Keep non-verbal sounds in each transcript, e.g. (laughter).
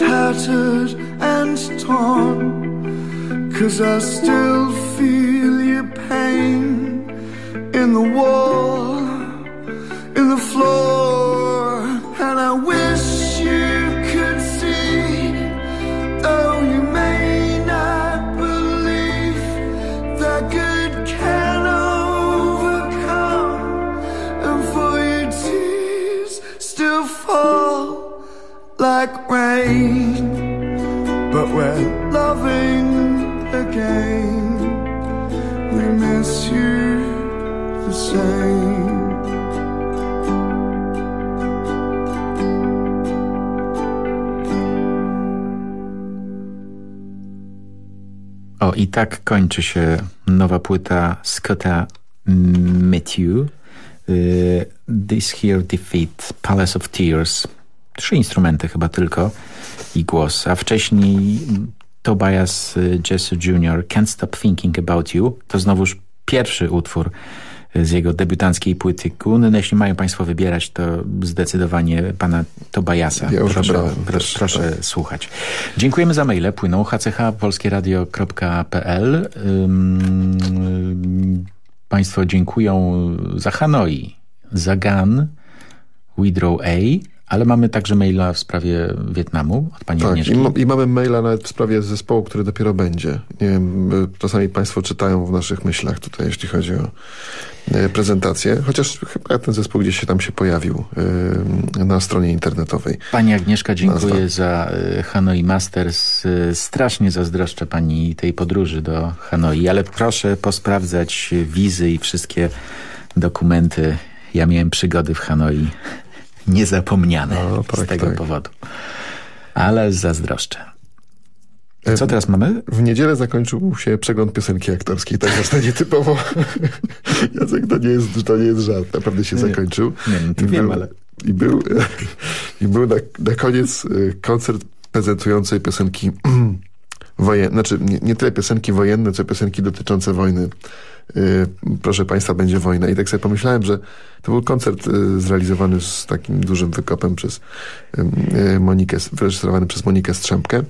tattered and torn. Cause I still feel your pain in the wall, in the floor, i tak kończy się nowa płyta Scotta Matthew. Y, This Here Defeat, Palace of Tears. Trzy instrumenty chyba tylko i głos. A wcześniej Tobias Jesse Jr. Can't Stop Thinking About You. To znowuż pierwszy utwór z jego debiutanckiej płyty Kun. No, jeśli mają Państwo wybierać, to zdecydowanie pana Tobiasa. Ja proszę, wybrałem proszę, proszę słuchać. Dziękujemy za maile. Płyną hchpolskieradio.pl um, Państwo dziękują za Hanoi, za Gan, Withrow A, ale mamy także maila w sprawie Wietnamu od pani Tak, Agnieszki. i, ma, i mamy maila nawet w sprawie zespołu, który dopiero będzie. Nie wiem, y, czasami Państwo czytają w naszych myślach tutaj, jeśli chodzi o y, prezentację, chociaż chyba ten zespół gdzieś się tam się pojawił y, na stronie internetowej. Pani Agnieszka, dziękuję Nazwa. za Hanoi Masters. Strasznie zazdroszczę pani tej podróży do Hanoi, ale proszę posprawdzać wizy i wszystkie dokumenty. Ja miałem przygody w Hanoi niezapomniane No, z tak, tego tak. powodu. Ale zazdroszczę. E, Co teraz mamy? W niedzielę zakończył się przegląd piosenki aktorskiej, tak zresztą nietypowo. (laughs) Jacek, to nie jest, to nie jest żart, naprawdę się Nie. zakończył. Nie, no to I wiem, był, ale- I był, (laughs) i był na, na koniec y, koncert prezentujący piosenki (clears throat) wojenne, znaczy nie, nie tyle piosenki wojenne, co piosenki dotyczące wojny. Y, Proszę Państwa, będzie wojna. I tak sobie pomyślałem, że to był koncert y, zrealizowany z takim dużym wykopem przez y, Monikę, wyreżyserowany przez Monikę Strzępkę.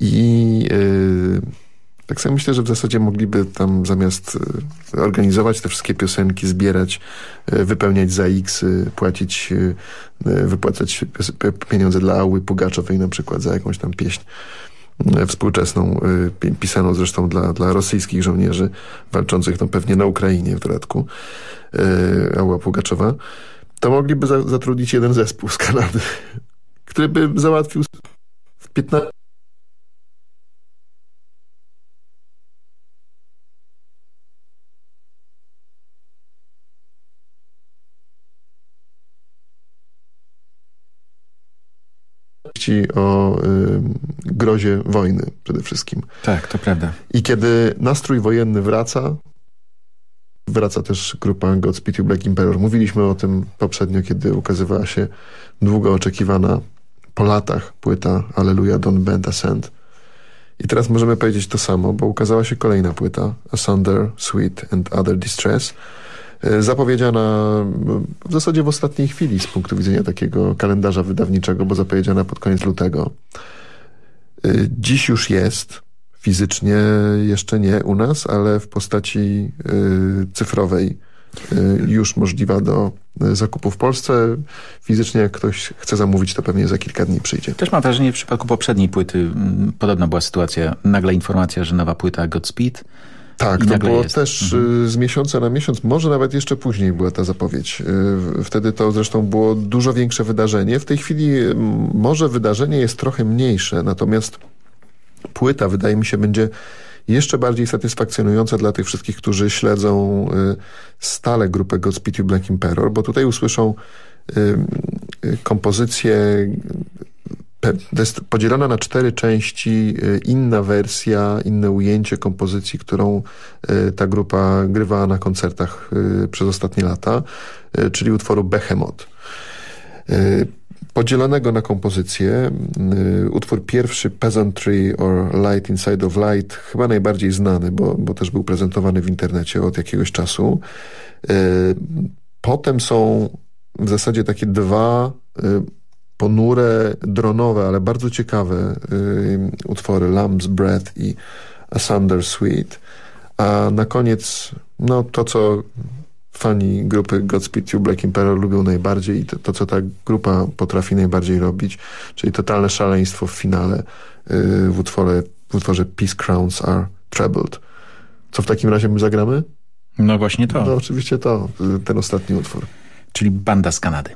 I tak sobie myślę, że w zasadzie mogliby tam zamiast organizować te wszystkie piosenki, zbierać, wypełniać za X, płacić, wypłacać pieniądze dla Ały Pugaczowej na przykład za jakąś tam pieśń współczesną, y, pi- pisaną zresztą dla, dla rosyjskich żołnierzy walczących no pewnie na Ukrainie w dodatku, y, Ała Pugaczowa, to mogliby za, zatrudnić jeden zespół z Kanady, (laughs) który by załatwił w 15 o y, grozie wojny przede wszystkim. Tak, to prawda. I kiedy nastrój wojenny wraca, wraca też grupa Godspeed You Black Emperor. Mówiliśmy o tym poprzednio, kiedy ukazywała się długo oczekiwana po latach płyta Alleluja Don't Bend Ascend. I teraz możemy powiedzieć to samo, bo ukazała się kolejna płyta Asunder, Sweet and Other Distress. E, Zapowiedziana e, w zasadzie w ostatniej chwili z punktu widzenia takiego kalendarza wydawniczego, bo zapowiedziana pod koniec lutego. E, Dziś już jest, fizycznie jeszcze nie u nas, ale w postaci y, cyfrowej już możliwa do zakupu w Polsce. Fizycznie jak ktoś chce zamówić, to pewnie za kilka dni przyjdzie. Też mam wrażenie, w przypadku poprzedniej płyty podobna była sytuacja. Nagle informacja, że nowa płyta Godspeed. Tak, I to było jest. Mhm. też y, z miesiąca na miesiąc, może nawet jeszcze później była ta zapowiedź. Y, Wtedy to zresztą było dużo większe wydarzenie. W tej chwili y, może wydarzenie jest trochę mniejsze, natomiast płyta wydaje mi się będzie jeszcze bardziej satysfakcjonująca dla tych wszystkich, którzy śledzą stale grupę Godspeed You Black Emperor, bo tutaj usłyszą kompozycję pe- to jest podzielona na cztery części, y, inna wersja, inne ujęcie kompozycji, którą y, ta grupa grywała na koncertach y, przez ostatnie lata, czyli utworu Behemoth. Podzielonego na kompozycje, y, utwór pierwszy Peasantry or Light Inside of Light, chyba najbardziej znany, bo, bo też był prezentowany w internecie od jakiegoś czasu. Potem są w zasadzie takie dwa ponure, dronowe, ale bardzo ciekawe utwory Lamb's Breath i Asunder Suite. A na koniec no, to, co fani grupy Godspeed You Black Emperor lubią najbardziej i to, to, co ta grupa potrafi najbardziej robić, czyli totalne szaleństwo w finale w, utworze, w utworze Peace Crowns Are Trebled. Co w takim razie my zagramy? No właśnie to. No oczywiście to, ten ostatni utwór. Czyli banda z Kanady.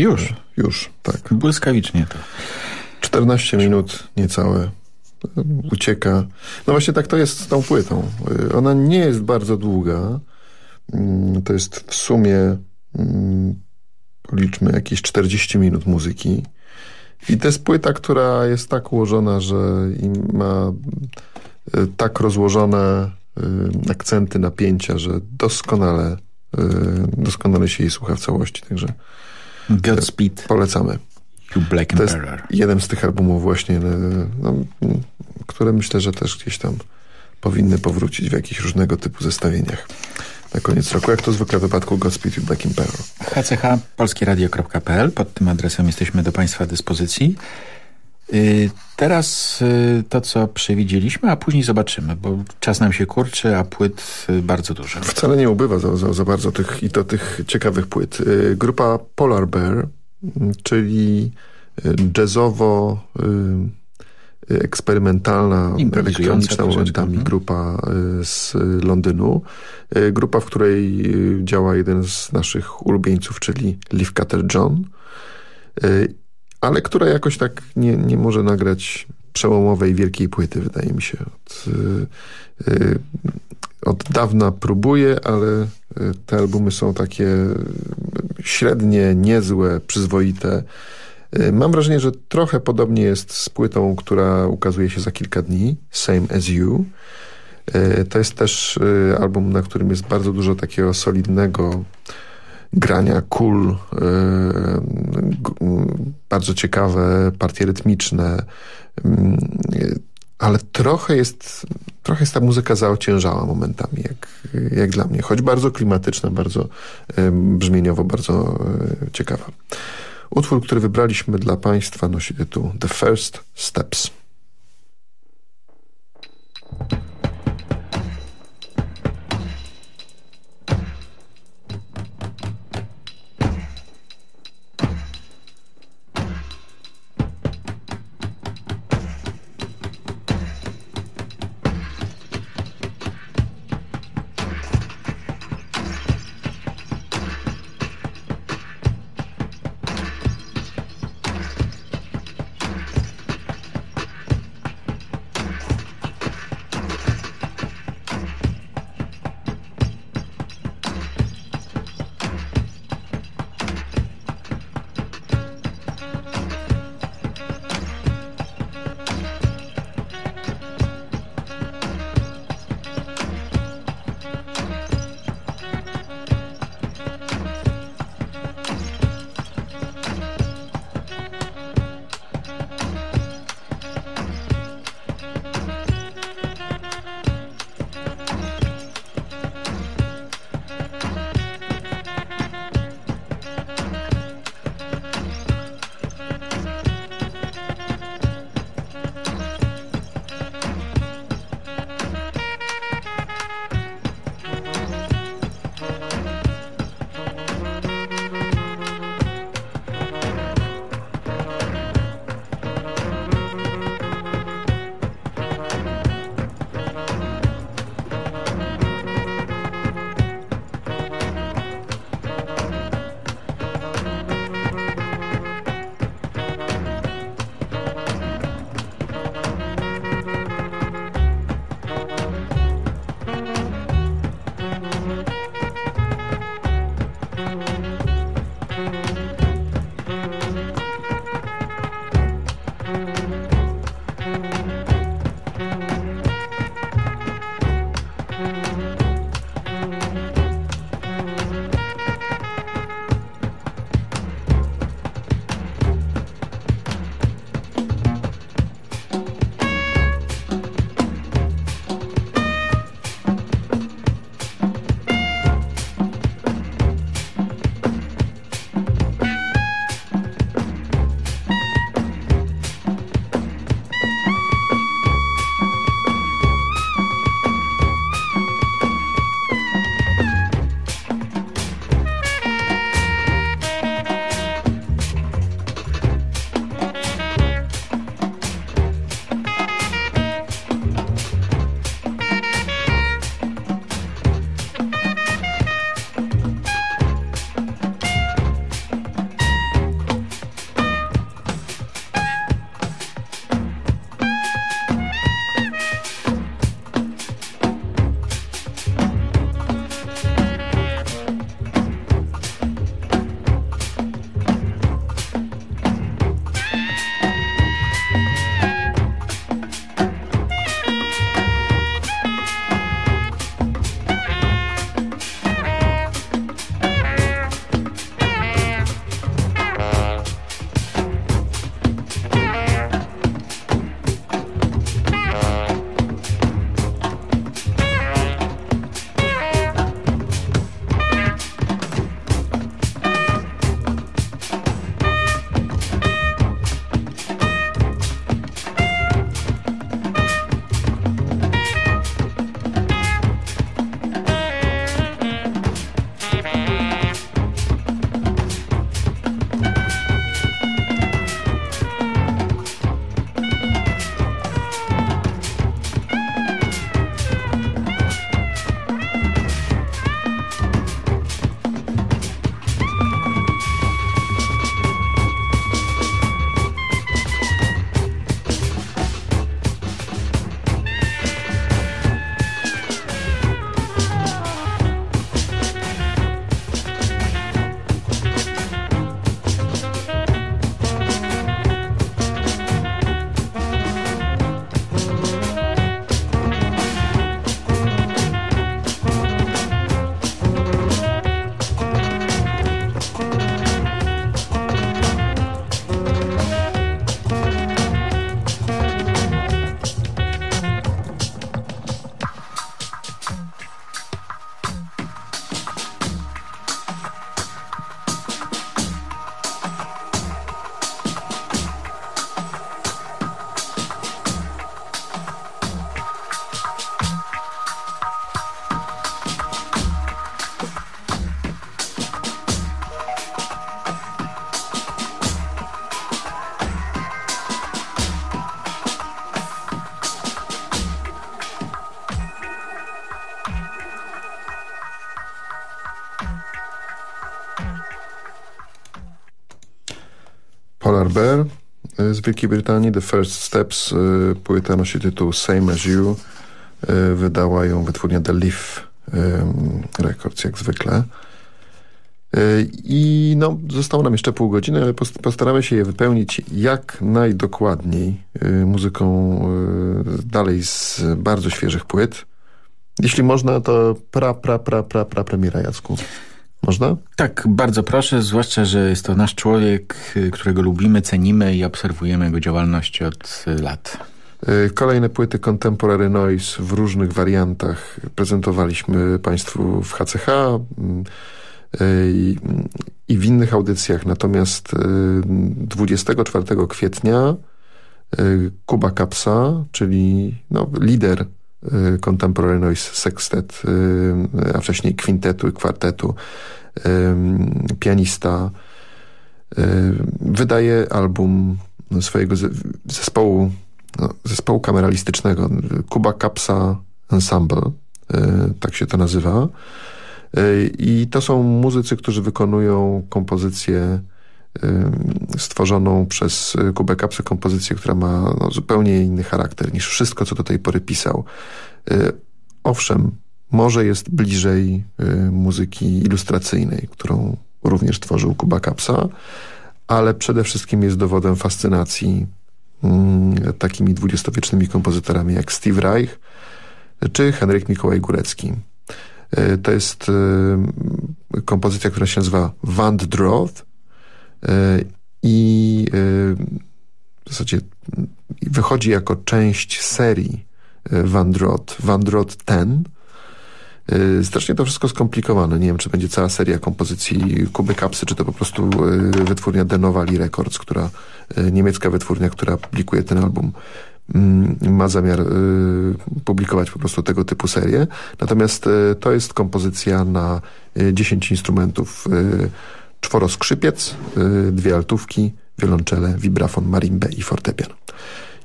Już. Już, tak. Błyskawicznie to. 14 minut niecałe ucieka. No właśnie tak to jest z tą płytą. Ona nie jest bardzo długa. Mm, to jest w sumie mm, policzmy jakieś 40 minut muzyki. I to jest płyta, która jest tak ułożona, że ma y, tak rozłożone y, akcenty, napięcia, że doskonale, y, doskonale się jej słucha w całości. Także Godspeed. Polecamy. Black to jest jeden z tych albumów właśnie, no, które myślę, że też gdzieś tam powinny powrócić w jakichś różnego typu zestawieniach na koniec roku, jak to zwykle w wypadku Godspeed You Black Emperor. HCH polskieradio.pl Pod tym adresem jesteśmy do Państwa dyspozycji. Y, teraz y, to, co przewidzieliśmy, a później zobaczymy, bo czas nam się kurczy, a płyt y, bardzo dużo. Wcale nie ubywa za, za, za bardzo tych, i to tych ciekawych płyt. Grupa Polar Bear, czyli jazzowo eksperymentalna, elektroniczna momentami mhm. grupa z Londynu. Grupa, w której działa jeden z naszych ulubieńców, czyli Leafcutter John ale która jakoś tak nie, nie może nagrać przełomowej wielkiej płyty, wydaje mi się. Od, yy, od dawna próbuje, ale y, te albumy są takie średnie, niezłe, przyzwoite. Y, mam wrażenie, że trochę podobnie jest z płytą, która ukazuje się za kilka dni, Same As You. To jest też album, na którym jest bardzo dużo takiego solidnego grania kul, e, bardzo ciekawe partie rytmiczne, mm, ale trochę jest, trochę jest ta muzyka zaociężała momentami, jak, jak dla mnie, choć bardzo klimatyczna, bardzo e, brzmieniowo, bardzo e, ciekawa. Utwór, który wybraliśmy dla Państwa nosi tytuł The First Steps. Polar Bear z Wielkiej Brytanii. The First Steps, płyta nosi tytuł Same As You. Wydała ją wytwórnia The Leaf Records, jak zwykle. I no, zostało nam jeszcze pół godziny, ale postaramy się je wypełnić jak najdokładniej muzyką dalej z bardzo świeżych płyt. Jeśli można, to pra, pra, pra, pra, pra premiera Jacku. Można? Tak, bardzo proszę, zwłaszcza, że jest to nasz człowiek, którego lubimy, cenimy i obserwujemy jego działalność od lat. Kolejne płyty Contemporary Noise w różnych wariantach prezentowaliśmy Państwu w HCH i, i w innych audycjach. Natomiast 24 kwietnia Kuba Kapsa, czyli no, lider Contemporary Noise Sextet, a wcześniej kwintetu i kwartetu, pianista, wydaje album swojego zespołu, no, zespołu kameralistycznego, Kuba Kapsa Ensemble, tak się to nazywa. I to są muzycy, którzy wykonują kompozycję stworzoną przez Kubę Kapsę, kompozycję, która ma no, zupełnie inny charakter niż wszystko, co do tej pory pisał. Owszem, może jest bliżej muzyki ilustracyjnej, którą również tworzył Kuba Kapsa, ale przede wszystkim jest dowodem fascynacji takimi dwudziestowiecznymi kompozytorami jak Steve Reich czy Henryk Mikołaj Górecki. To jest kompozycja, która się nazywa Wandroth i w zasadzie wychodzi jako część serii Wandrot, Wandrot Ten. Strasznie to wszystko skomplikowane. Nie wiem, czy będzie cała seria kompozycji Kuby Kapsy, czy to po prostu wytwórnia Denowali Records, która, niemiecka wytwórnia, która publikuje ten album ma zamiar publikować po prostu tego typu serię. Natomiast to jest kompozycja na 10 instrumentów skrzypiec, dwie altówki, wiolonczele, vibrafon, marimbę i fortepian.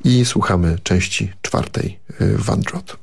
I słuchamy części czwartej Wandrot.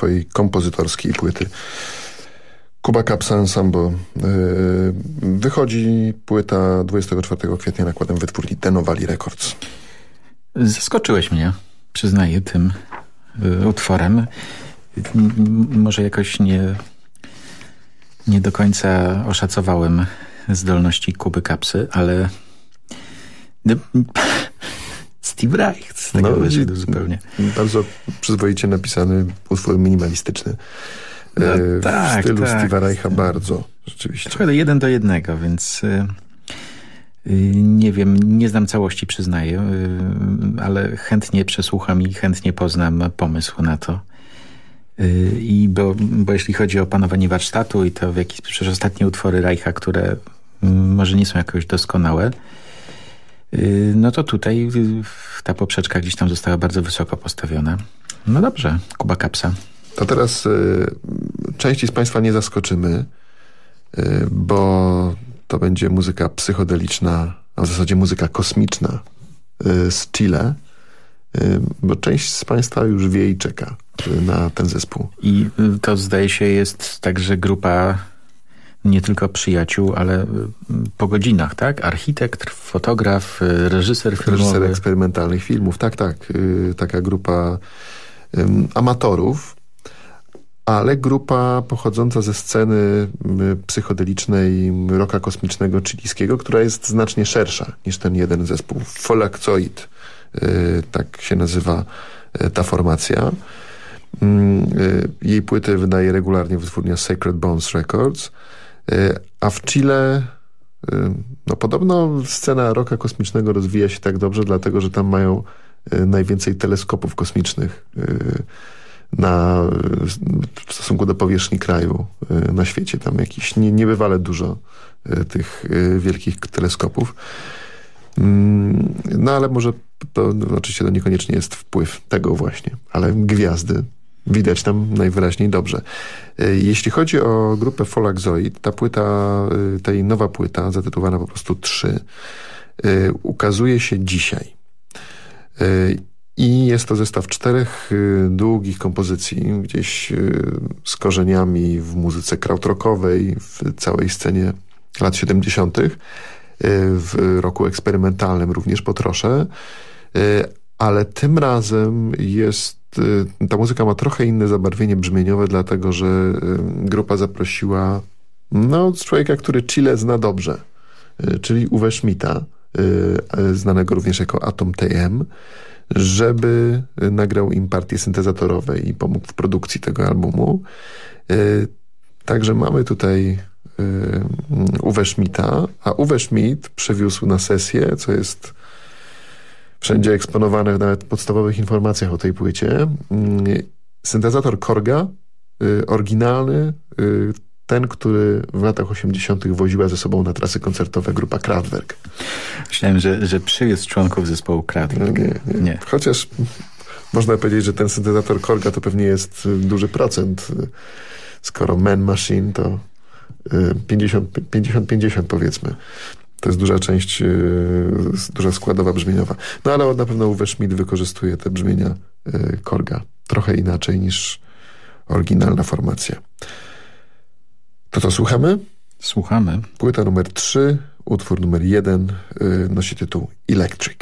Swojej kompozytorskiej płyty. Kuba Kapsa Ensemble. Wychodzi płyta 24 kwietnia nakładem wytwórni Tenowali Records. Zaskoczyłeś mnie, przyznaję, tym utworem. Może jakoś nie, nie do końca oszacowałem zdolności Kuby Kapsy, ale no, Steve Reich z tego no, wyszedł zupełnie. Bardzo przyzwoicie napisany utwór minimalistyczny. No, e, tak, w stylu tak. Steve'a Reicha bardzo, rzeczywiście. Trochę jeden do jednego, więc y, y, nie wiem, nie znam całości, przyznaję, y, ale chętnie przesłucham i chętnie poznam pomysł na to. I bo, bo jeśli chodzi o panowanie warsztatu i to w jakiś, przecież ostatnie utwory Reicha, które może nie są jakoś doskonałe, no to tutaj ta poprzeczka gdzieś tam została bardzo wysoko postawiona. No dobrze, Kuba Kapsa. To teraz y, części z Państwa nie zaskoczymy, y, bo to będzie muzyka psychodeliczna, a w zasadzie muzyka kosmiczna y, z Chile, y, bo część z Państwa już wie i czeka y, na ten zespół. I y, to zdaje się jest także grupa nie tylko przyjaciół, ale po godzinach, tak? Architekt, fotograf, reżyser filmowy. Reżyser eksperymentalnych filmów, tak, tak. Taka grupa amatorów, ale grupa pochodząca ze sceny psychodelicznej roka kosmicznego chilijskiego, która jest znacznie szersza niż ten jeden zespół. Folakcoid, y, tak się nazywa y, ta formacja. Mm, y, jej płyty wydaje regularnie wytwórnia Sacred Bones Records, a w Chile no podobno scena roka kosmicznego rozwija się tak dobrze, dlatego że tam mają najwięcej teleskopów kosmicznych na, w stosunku do powierzchni kraju y, na świecie. Tam jakiś nie, niebywale dużo y, tych y, wielkich teleskopów. Mm, no ale może to oczywiście to niekoniecznie jest wpływ tego właśnie, ale gwiazdy widać tam najwyraźniej dobrze. Jeśli chodzi o grupę Folaxoid, ta płyta, tej nowa płyta, zatytułowana po prostu 3, ukazuje się dzisiaj. I jest to zestaw czterech długich kompozycji, gdzieś z korzeniami w muzyce krautrockowej, w całej scenie lat 70., y, w roku eksperymentalnym również po trosze, ale tym razem jest, ta muzyka ma trochę inne zabarwienie brzmieniowe, dlatego że grupa zaprosiła no, człowieka, który Chile zna dobrze, czyli Uwe Schmidta, znanego również jako Atom TM, żeby nagrał im partie syntezatorowe i pomógł w produkcji tego albumu. Także mamy tutaj Uwe Schmidta, a Uwe Schmidt przywiózł na sesję, co jest wszędzie eksponowane w nawet podstawowych informacjach o tej płycie, mm, syntezator Korga, e, oryginalny, ten, który w latach 80. woziła ze sobą na trasy koncertowe grupa Kraftwerk. Myślałem, że, że przywiózł członków zespołu Kraftwerk. No nie, nie. nie. Chociaż można powiedzieć, że ten syntezator Korga to pewnie jest duży procent. Skoro Man Machine to 50-50 powiedzmy. To jest duża część, y, duża składowa brzmieniowa. No ale na pewno Uwe Schmidt wykorzystuje te brzmienia y, Korga trochę inaczej niż oryginalna formacja. To co, słuchamy? Słuchamy. Płyta numer 3, utwór numer 1 yy, nosi tytuł Electric.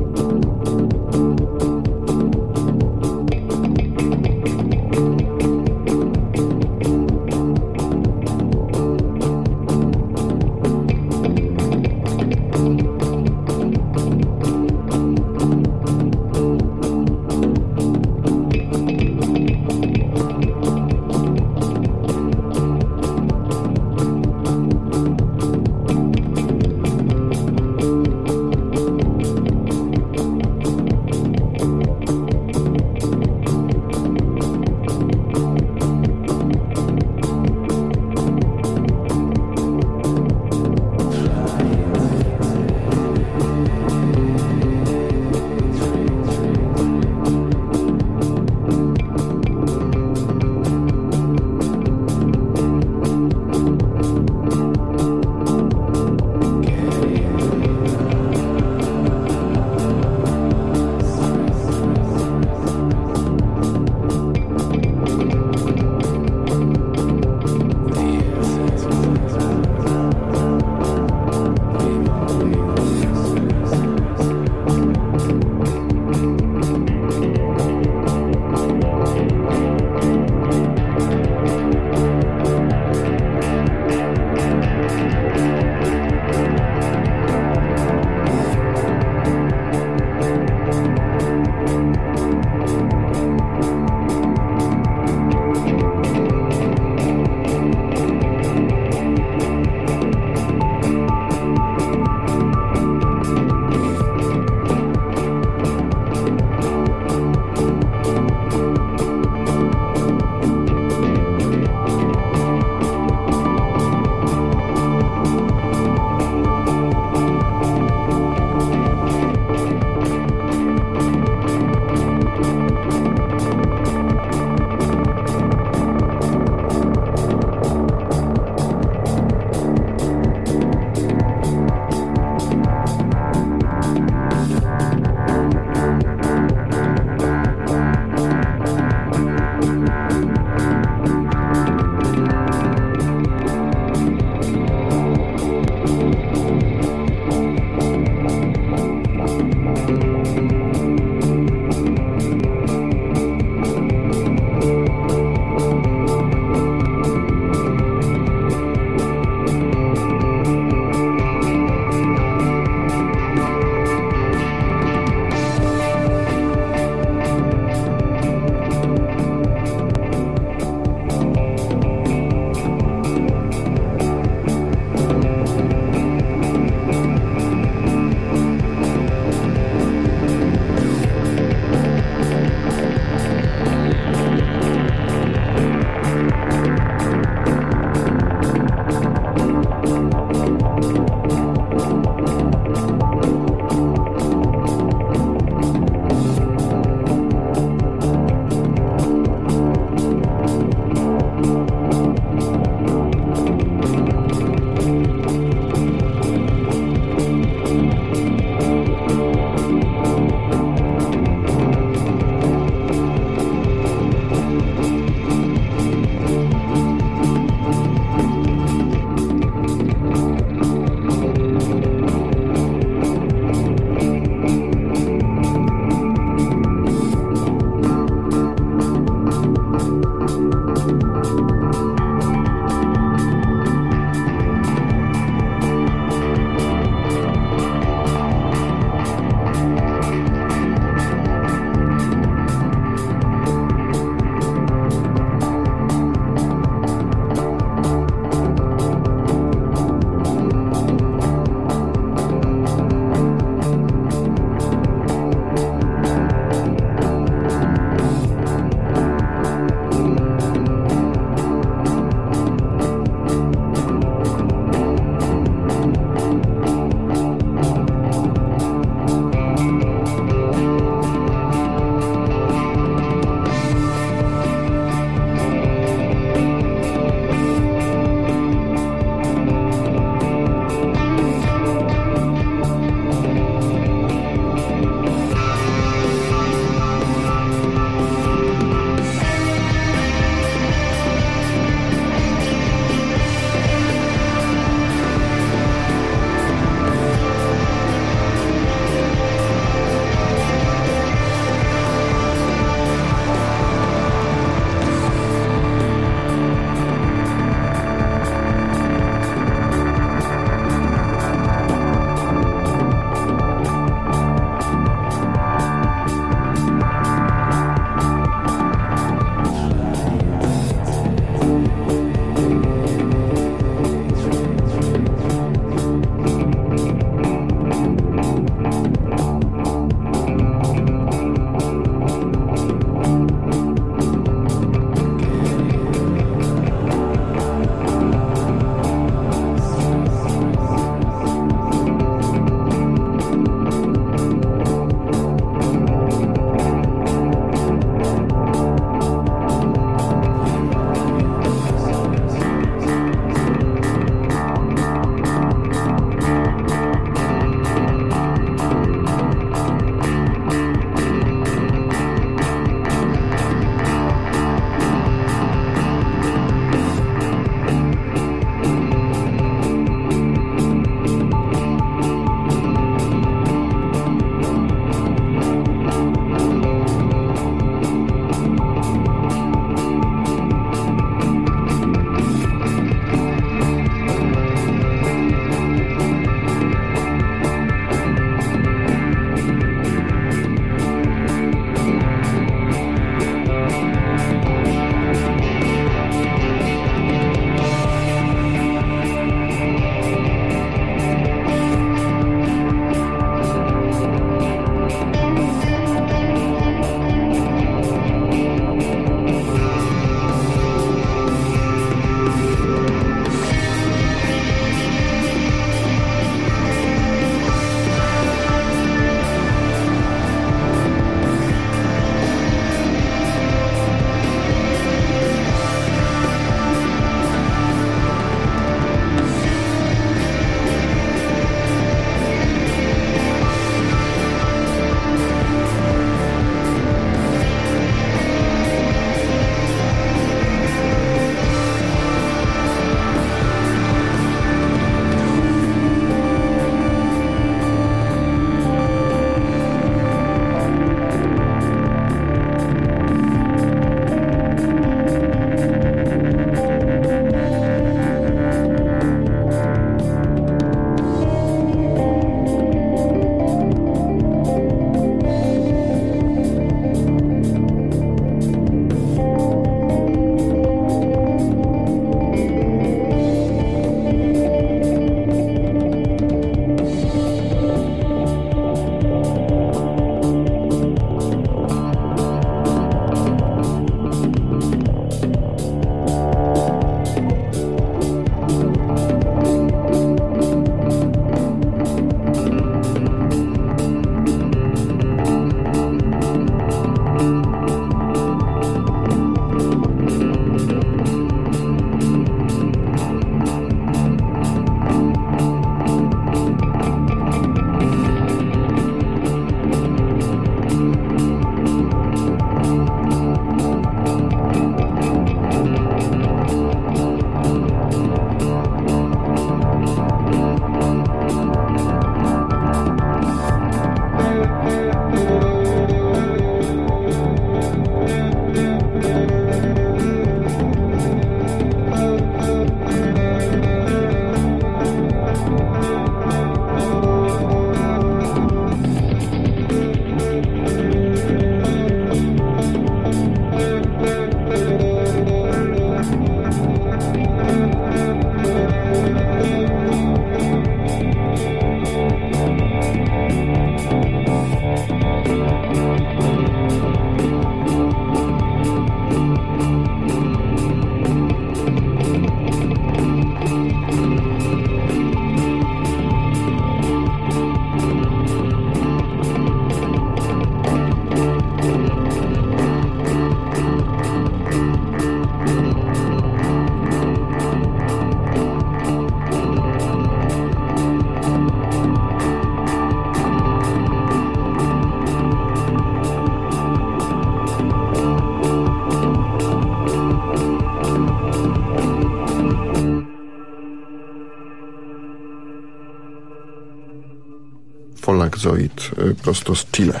Prosto z Chile.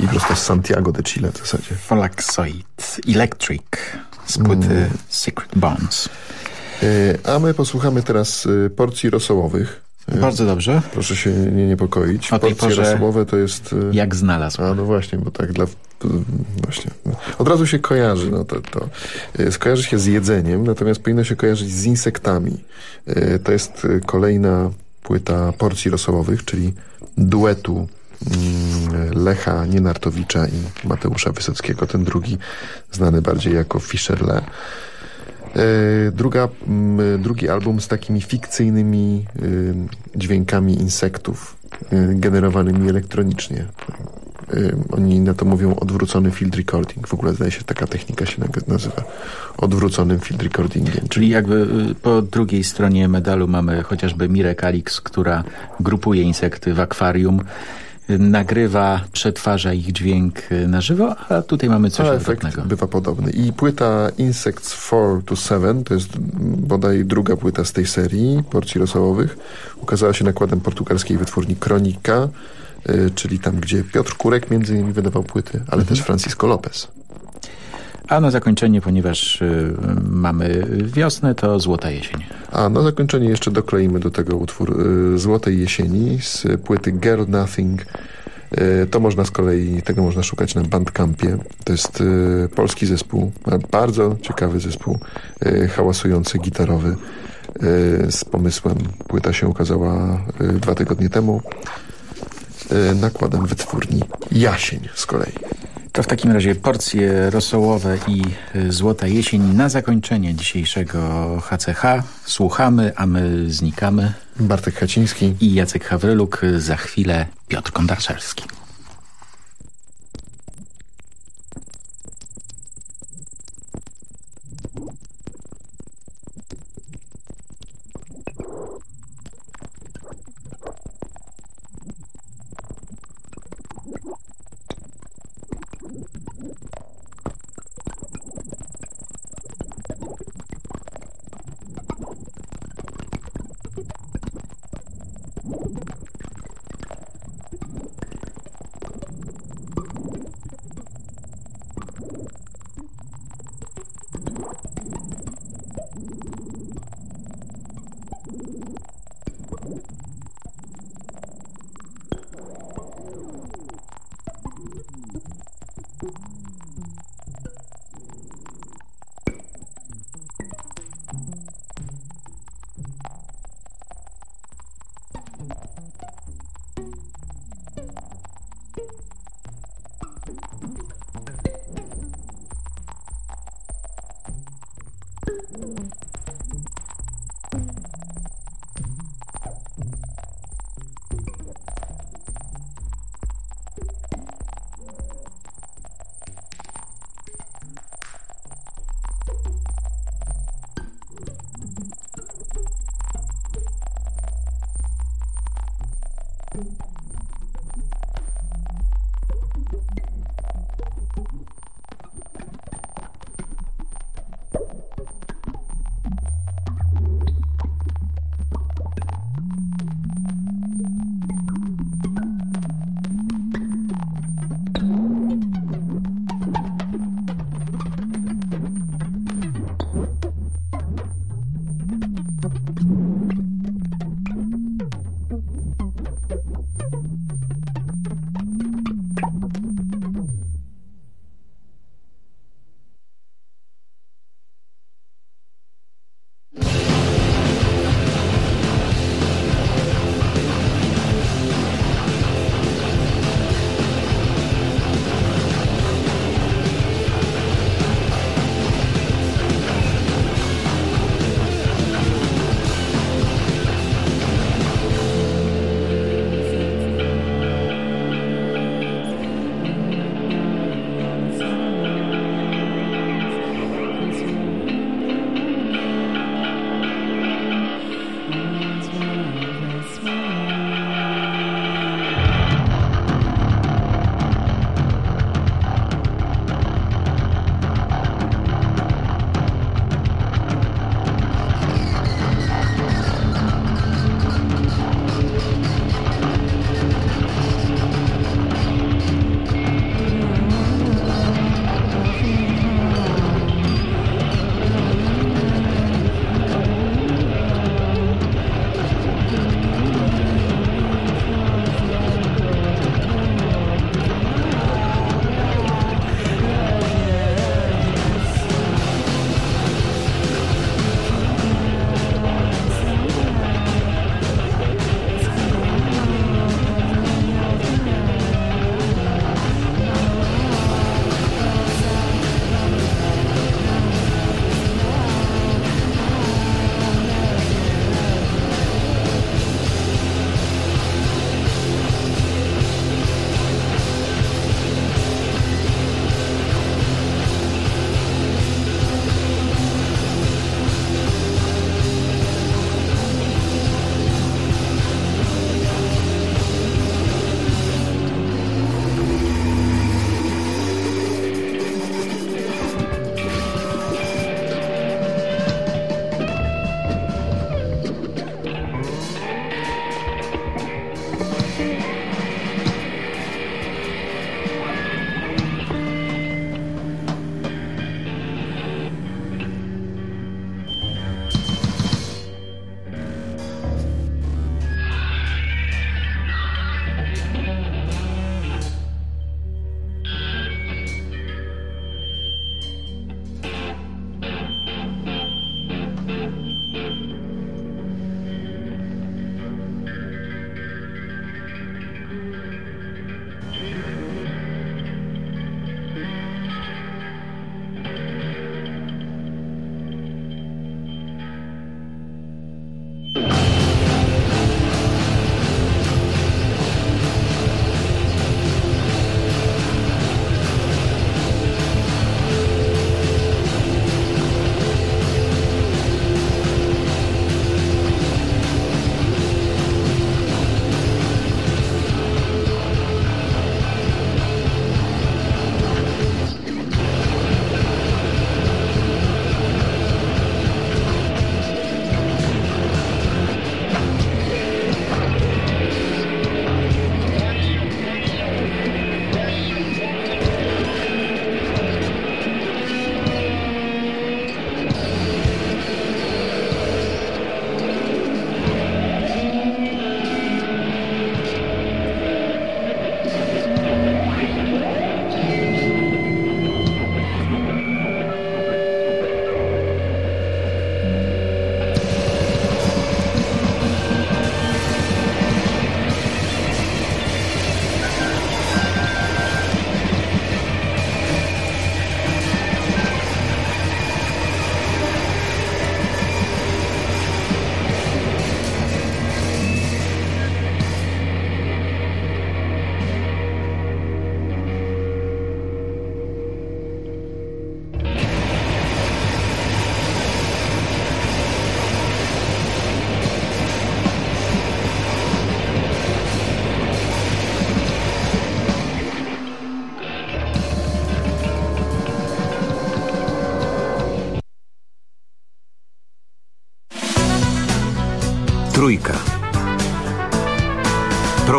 I prosto z Santiago de Chile w zasadzie. Folaxoid Electric z płyty mm. Secret Bones. Y, a my posłuchamy teraz y, porcji rosołowych. Bardzo dobrze. Proszę się nie niepokoić. O Porcje rosołowe to jest... Jak znalazł. A no właśnie, bo tak dla... Właśnie. Od razu się kojarzy. No to, to. Skojarzy się z jedzeniem, natomiast powinno się kojarzyć z insektami. To jest kolejna płyta porcji rosołowych, czyli duetu Lecha Nienartowicza i Mateusza Wysockiego. Ten drugi znany bardziej jako Fischerle. E, druga, mm, drugi album z takimi fikcyjnymi y, dźwiękami insektów generowanymi elektronicznie. Oni na to mówią odwrócony field recording. W ogóle zdaje się, taka technika się nazywa odwróconym field recordingiem. Czyli jakby y, po drugiej stronie medalu mamy chociażby Mirę Kalix, która grupuje insekty w akwarium nagrywa, przetwarza ich dźwięk na żywo, a tutaj mamy coś a odwrotnego. bywa podobny. I płyta Insects 4 to 7, to jest bodaj druga płyta z tej serii porcji rosołowych, ukazała się nakładem portugalskiej wytwórni Kronika, Y, czyli tam, gdzie Piotr Kurek między innymi wydawał płyty, ale mhm. też Francisco Lopez. A na zakończenie, ponieważ y, mamy wiosnę, to Złota Jesień. A na zakończenie jeszcze dokleimy do tego utwór y, Złotej Jesieni z płyty Girl Nothing. Y, to można z kolei, tego można szukać na Bandcampie. To jest y, polski zespół, bardzo ciekawy zespół, y, hałasujący, gitarowy z pomysłem. Płyta się ukazała dwa tygodnie temu. Nakładem wytwórni Jasień z kolei. To w takim razie porcje rosołowe i e, złota jesień na zakończenie dzisiejszego HCH. Słuchamy, a my znikamy. Bartek Haciński i Jacek Hawryluk. Za chwilę Piotr Kondarczewski.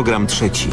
Program trzeci.